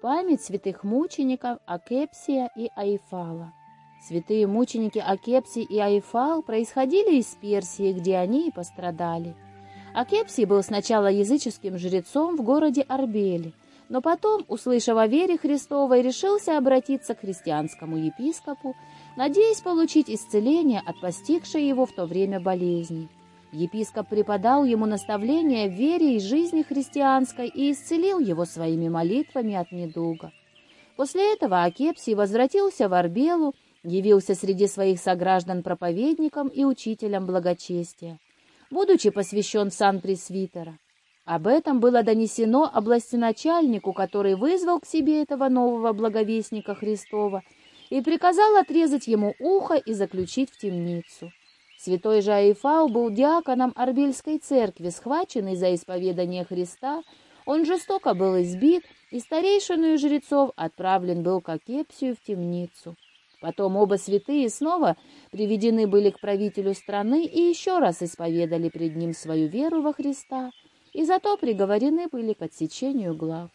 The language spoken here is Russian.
Память святых мучеников Акепсия и Аифала. Святые мученики Акепсий и Аифал происходили из Персии, где они и пострадали. Акепсий был сначала языческим жрецом в городе Арбеле, но потом, услышав о вере Христовой, решился обратиться к христианскому епископу, надеясь получить исцеление от постигшей его в то время болезни. Епископ преподал ему наставления в вере и жизни христианской и исцелил его своими молитвами от недуга. После этого Акепсий возвратился в Арбелу, явился среди своих сограждан проповедником и учителем благочестия, будучи посвящен сан пресвитера. Об этом было донесено областеначальнику, который вызвал к себе этого нового благовестника Христова и приказал отрезать ему ухо и заключить в темницу. Святой же Аифау был диаконом Арбельской церкви, схваченный за исповедание Христа, он жестоко был избит, и старейшину жрецов отправлен был к Акепсию в темницу. Потом оба святые снова приведены были к правителю страны и еще раз исповедали пред ним свою веру во Христа, и зато приговорены были к отсечению глав.